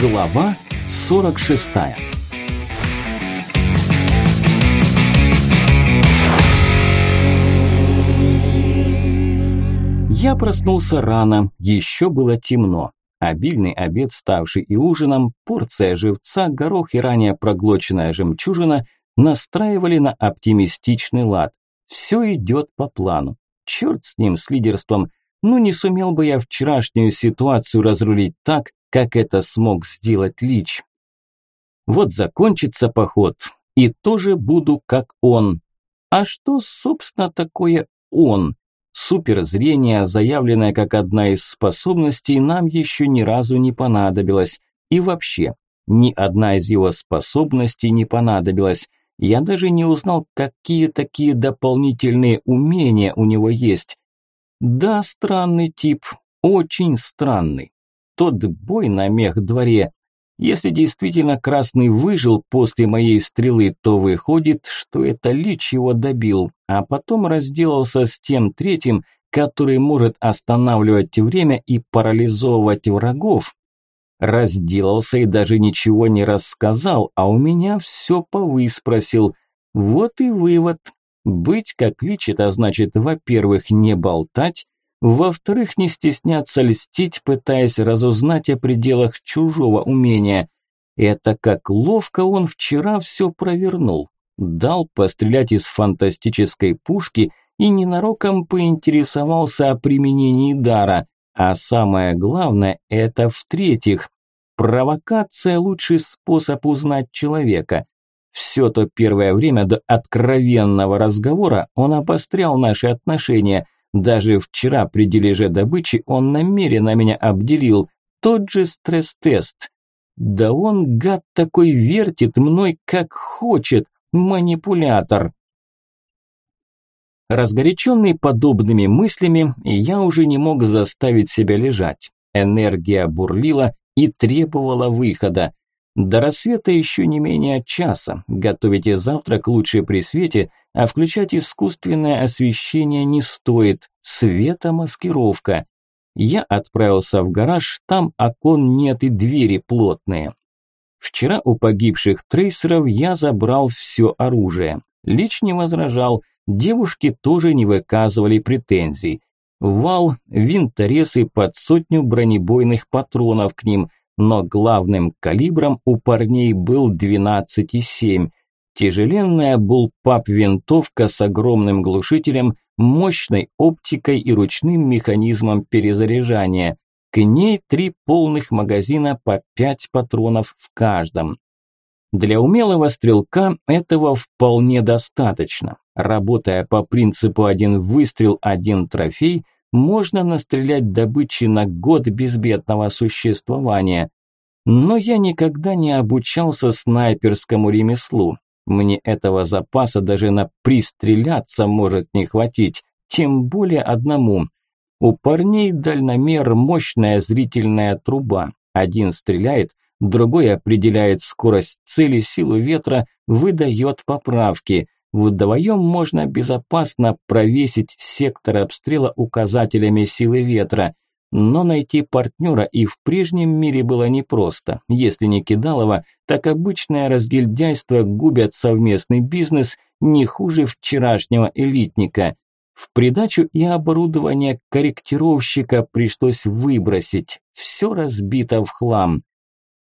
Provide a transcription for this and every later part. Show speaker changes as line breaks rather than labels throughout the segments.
Глава 46 Я проснулся рано, еще было темно. Обильный обед, ставший и ужином, порция живца, горох и ранее проглоченная жемчужина настраивали на оптимистичный лад. Все идет по плану. Черт с ним, с лидерством. Ну не сумел бы я вчерашнюю ситуацию разрулить так, как это смог сделать Лич. Вот закончится поход, и тоже буду как он. А что, собственно, такое он? Суперзрение, заявленное как одна из способностей, нам еще ни разу не понадобилось. И вообще, ни одна из его способностей не понадобилась. Я даже не узнал, какие такие дополнительные умения у него есть. Да, странный тип, очень странный тот бой на мех-дворе. Если действительно Красный выжил после моей стрелы, то выходит, что это Лич его добил, а потом разделался с тем третьим, который может останавливать время и парализовывать врагов. Разделался и даже ничего не рассказал, а у меня все повыспросил. Вот и вывод. Быть как Лич – это значит, во-первых, не болтать, во-вторых, не стесняться льстить, пытаясь разузнать о пределах чужого умения. Это как ловко он вчера все провернул. Дал пострелять из фантастической пушки и ненароком поинтересовался о применении дара. А самое главное, это в-третьих, провокация – лучший способ узнать человека. Все то первое время до откровенного разговора он обострял наши отношения – даже вчера при дележе добычи он намеренно меня обделил. Тот же стресс-тест. Да он, гад такой, вертит мной как хочет. Манипулятор. Разгоряченный подобными мыслями, я уже не мог заставить себя лежать. Энергия бурлила и требовала выхода. До рассвета еще не менее часа. Готовите завтрак лучше при свете, а включать искусственное освещение не стоит. Светомаскировка. Я отправился в гараж, там окон нет и двери плотные. Вчера у погибших трейсеров я забрал все оружие. Лич не возражал, девушки тоже не выказывали претензий. Вал, винторезы под сотню бронебойных патронов к ним – но главным калибром у парней был 12,7. Тяжеленная булпап-винтовка с огромным глушителем, мощной оптикой и ручным механизмом перезаряжания. К ней три полных магазина по 5 патронов в каждом. Для умелого стрелка этого вполне достаточно. Работая по принципу один выстрел, один трофей – можно настрелять добычи на год безбедного существования. Но я никогда не обучался снайперскому ремеслу. Мне этого запаса даже на пристреляться может не хватить, тем более одному. У парней дальномер мощная зрительная труба. Один стреляет, другой определяет скорость цели, силу ветра, выдает поправки – Вдвоем можно безопасно провесить сектор обстрела указателями силы ветра. Но найти партнера и в прежнем мире было непросто. Если не кидалово, так обычное разгильдяйство губят совместный бизнес не хуже вчерашнего элитника. В придачу и оборудование корректировщика пришлось выбросить. Все разбито в хлам.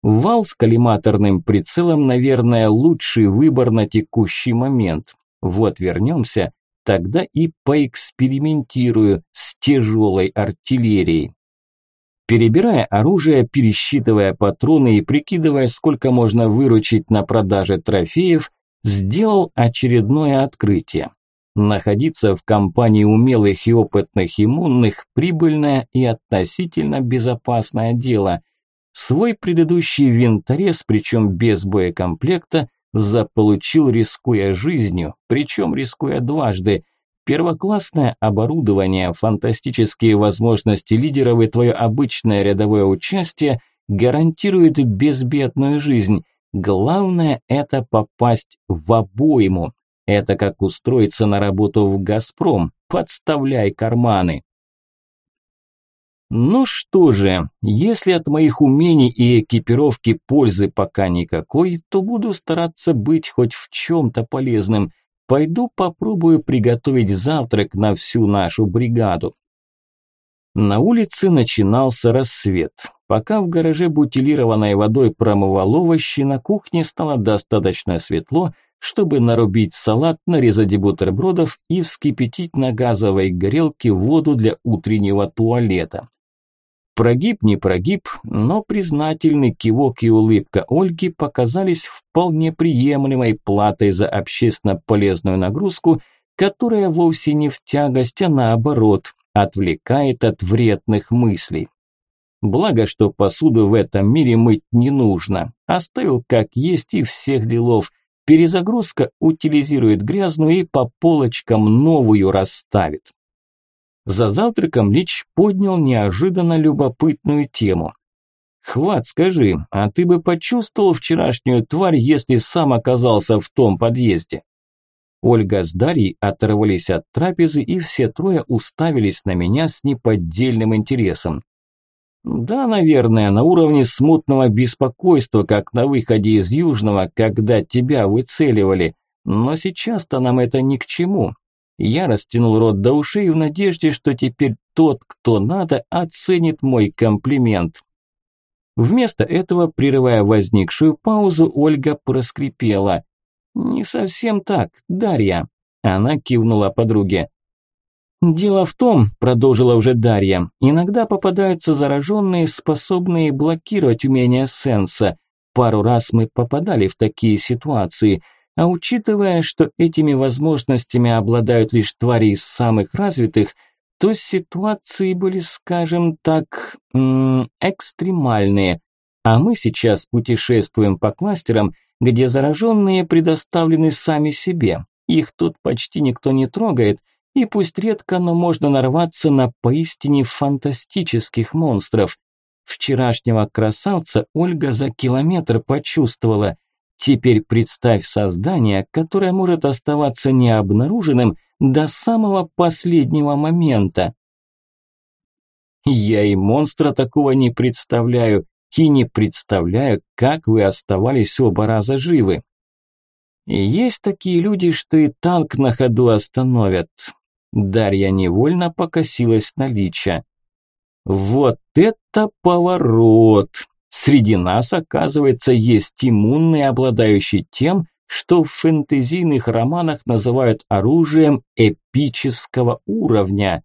Вал с коллиматорным прицелом, наверное, лучший выбор на текущий момент. Вот вернемся, тогда и поэкспериментирую с тяжелой артиллерией. Перебирая оружие, пересчитывая патроны и прикидывая, сколько можно выручить на продаже трофеев, сделал очередное открытие. Находиться в компании умелых и опытных иммунных – прибыльное и относительно безопасное дело. Свой предыдущий винторез, причем без боекомплекта, заполучил, рискуя жизнью, причем рискуя дважды. Первоклассное оборудование, фантастические возможности лидеров и твое обычное рядовое участие гарантирует безбедную жизнь. Главное – это попасть в обойму. Это как устроиться на работу в «Газпром». Подставляй карманы. Ну что же, если от моих умений и экипировки пользы пока никакой, то буду стараться быть хоть в чем-то полезным. Пойду попробую приготовить завтрак на всю нашу бригаду. На улице начинался рассвет. Пока в гараже бутилированной водой промывал овощи, на кухне стало достаточно светло, чтобы нарубить салат, нарезать бутербродов и вскипятить на газовой горелке воду для утреннего туалета. Прогиб не прогиб, но признательный кивок и улыбка Ольги показались вполне приемлемой платой за общественно полезную нагрузку, которая вовсе не в тягость, а наоборот, отвлекает от вредных мыслей. Благо, что посуду в этом мире мыть не нужно. Оставил как есть и всех делов. Перезагрузка утилизирует грязную и по полочкам новую расставит. За завтраком Лич поднял неожиданно любопытную тему. «Хват, скажи, а ты бы почувствовал вчерашнюю тварь, если сам оказался в том подъезде?» Ольга с Дарьей оторвались от трапезы, и все трое уставились на меня с неподдельным интересом. «Да, наверное, на уровне смутного беспокойства, как на выходе из Южного, когда тебя выцеливали. Но сейчас-то нам это ни к чему. Я растянул рот до ушей в надежде, что теперь тот, кто надо, оценит мой комплимент. Вместо этого, прерывая возникшую паузу, Ольга проскрипела. «Не совсем так, Дарья». Она кивнула подруге. «Дело в том», – продолжила уже Дарья, – «иногда попадаются зараженные, способные блокировать умения сенса. Пару раз мы попадали в такие ситуации – а учитывая, что этими возможностями обладают лишь твари из самых развитых, то ситуации были, скажем так, экстремальные. А мы сейчас путешествуем по кластерам, где зараженные предоставлены сами себе. Их тут почти никто не трогает, и пусть редко, но можно нарваться на поистине фантастических монстров. Вчерашнего красавца Ольга за километр почувствовала – Теперь представь создание, которое может оставаться необнаруженным до самого последнего момента. Я и монстра такого не представляю, и не представляю, как вы оставались оба раза живы. Есть такие люди, что и танк на ходу остановят. Дарья невольно покосилась на Лича. Вот это поворот! Среди нас, оказывается, есть иммунные, обладающие тем, что в фэнтезийных романах называют оружием эпического уровня.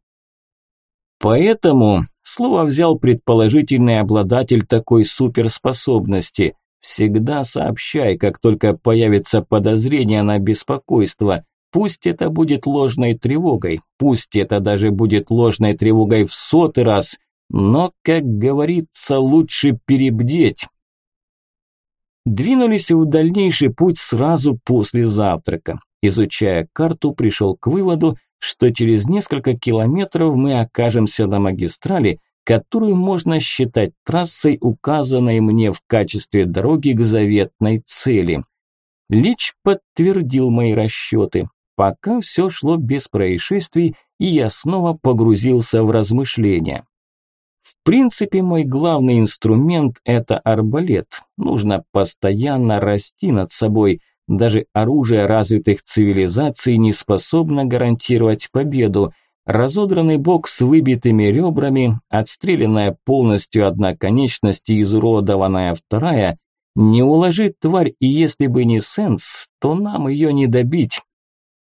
Поэтому слово взял предположительный обладатель такой суперспособности. Всегда сообщай, как только появится подозрение на беспокойство. Пусть это будет ложной тревогой, пусть это даже будет ложной тревогой в сотый раз, но, как говорится, лучше перебдеть. Двинулись в дальнейший путь сразу после завтрака. Изучая карту, пришел к выводу, что через несколько километров мы окажемся на магистрали, которую можно считать трассой, указанной мне в качестве дороги к заветной цели. Лич подтвердил мои расчеты. Пока все шло без происшествий, и я снова погрузился в размышления. В принципе, мой главный инструмент – это арбалет. Нужно постоянно расти над собой. Даже оружие развитых цивилизаций не способно гарантировать победу. Разодранный бок с выбитыми ребрами, отстрелянная полностью одна конечность и изуродованная вторая – не уложит тварь, и если бы не сенс, то нам ее не добить.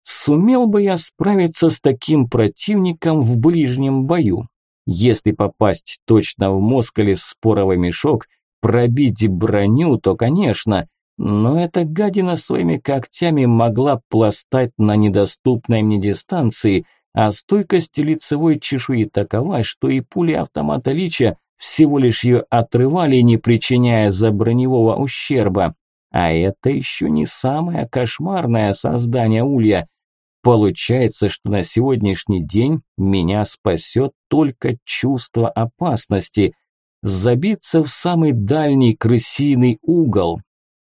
Сумел бы я справиться с таким противником в ближнем бою? Если попасть точно в мозг или споровый мешок, пробить броню, то, конечно, но эта гадина своими когтями могла пластать на недоступной мне дистанции, а стойкость лицевой чешуи такова, что и пули автомата Лича всего лишь ее отрывали, не причиняя заброневого ущерба. А это еще не самое кошмарное создание улья – Получается, что на сегодняшний день меня спасет только чувство опасности. Забиться в самый дальний крысиный угол.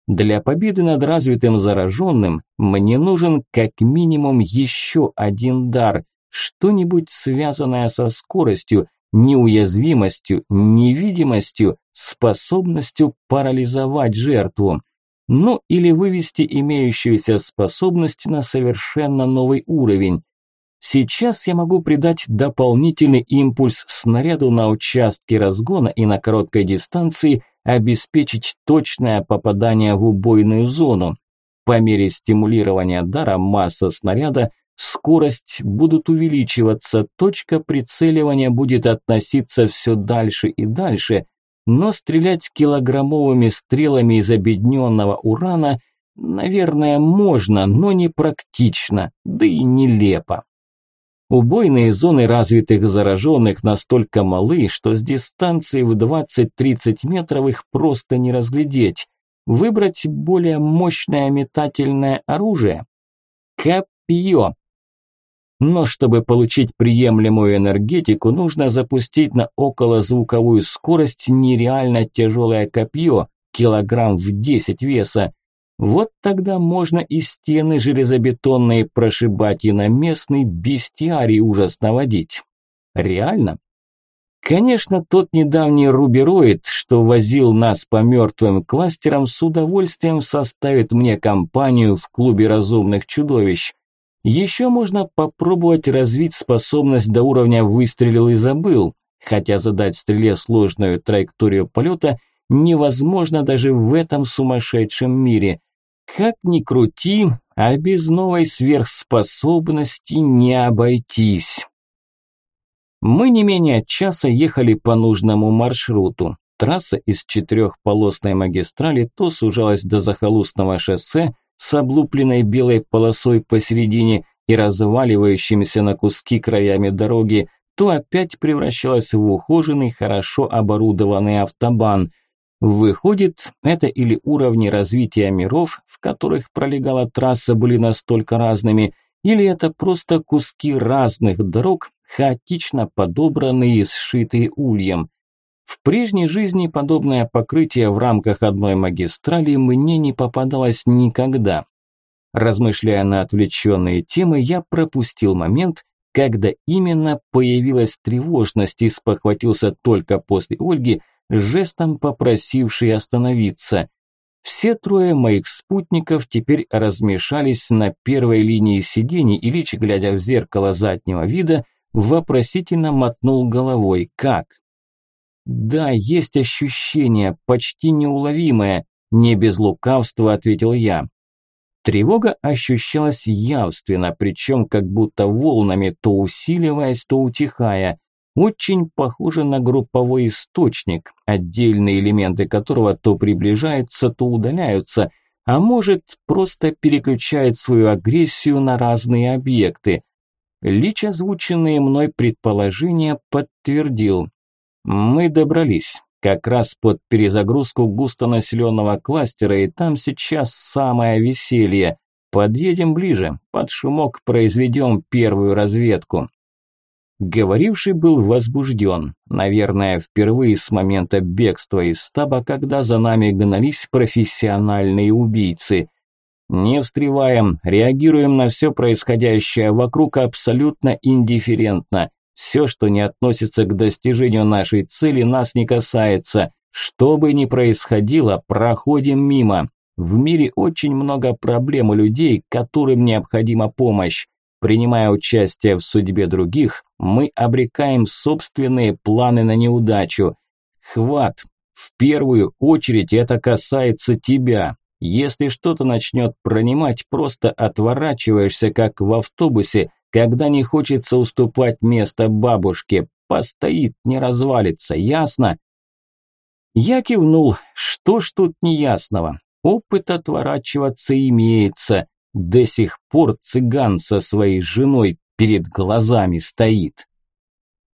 Для победы над развитым зараженным мне нужен как минимум еще один дар, что-нибудь связанное со скоростью, неуязвимостью, невидимостью, способностью парализовать жертву. Ну или вывести имеющуюся способность на совершенно новый уровень. Сейчас я могу придать дополнительный импульс снаряду на участке разгона и на короткой дистанции обеспечить точное попадание в убойную зону. По мере стимулирования дара масса снаряда, скорость будут увеличиваться, точка прицеливания будет относиться все дальше и дальше, но стрелять килограммовыми стрелами из обедненного урана, наверное, можно, но не практично, да и нелепо. Убойные зоны развитых зараженных настолько малы, что с дистанции в 20-30 метров их просто не разглядеть. Выбрать более мощное метательное оружие? Копье. Но чтобы получить приемлемую энергетику, нужно запустить на околозвуковую скорость нереально тяжелое копье, килограмм в 10 веса, вот тогда можно и стены железобетонные прошибать, и на местный бестиарий ужас наводить. Реально? Конечно, тот недавний рубероид, что возил нас по мертвым кластерам, с удовольствием составит мне компанию в клубе разумных чудовищ. Еще можно попробовать развить способность до уровня «выстрелил и забыл», хотя задать стреле сложную траекторию полета – невозможно даже в этом сумасшедшем мире. Как ни крути, а без новой сверхспособности не обойтись. Мы не менее часа ехали по нужному маршруту. Трасса из четырехполосной магистрали то сужалась до захолустного шоссе с облупленной белой полосой посередине и разваливающимися на куски краями дороги, то опять превращалась в ухоженный, хорошо оборудованный автобан – Выходит, это или уровни развития миров, в которых пролегала трасса, были настолько разными, или это просто куски разных дорог, хаотично подобранные и сшитые ульем. В прежней жизни подобное покрытие в рамках одной магистрали мне не попадалось никогда. Размышляя на отвлеченные темы, я пропустил момент, когда именно появилась тревожность и спохватился только после Ольги – жестом попросивший остановиться. Все трое моих спутников теперь размешались на первой линии сидений, и Лич, глядя в зеркало заднего вида, вопросительно мотнул головой. «Как?» «Да, есть ощущение, почти неуловимое», – не без лукавства ответил я. Тревога ощущалась явственно, причем как будто волнами, то усиливаясь, то утихая очень похоже на групповой источник, отдельные элементы которого то приближаются, то удаляются, а может просто переключает свою агрессию на разные объекты. Лич озвученные мной предположения подтвердил. Мы добрались, как раз под перезагрузку густонаселенного кластера, и там сейчас самое веселье. Подъедем ближе, под шумок произведем первую разведку. Говоривший был возбужден, наверное, впервые с момента бегства из стаба, когда за нами гнались профессиональные убийцы. Не встреваем, реагируем на все происходящее вокруг абсолютно индифферентно. Все, что не относится к достижению нашей цели, нас не касается. Что бы ни происходило, проходим мимо. В мире очень много проблем у людей, которым необходима помощь. Принимая участие в судьбе других, мы обрекаем собственные планы на неудачу. Хват, в первую очередь это касается тебя. Если что-то начнет пронимать, просто отворачиваешься, как в автобусе, когда не хочется уступать место бабушке. Постоит, не развалится, ясно? Я кивнул. Что ж тут неясного? Опыт отворачиваться имеется. До сих пор цыган со своей женой перед глазами стоит.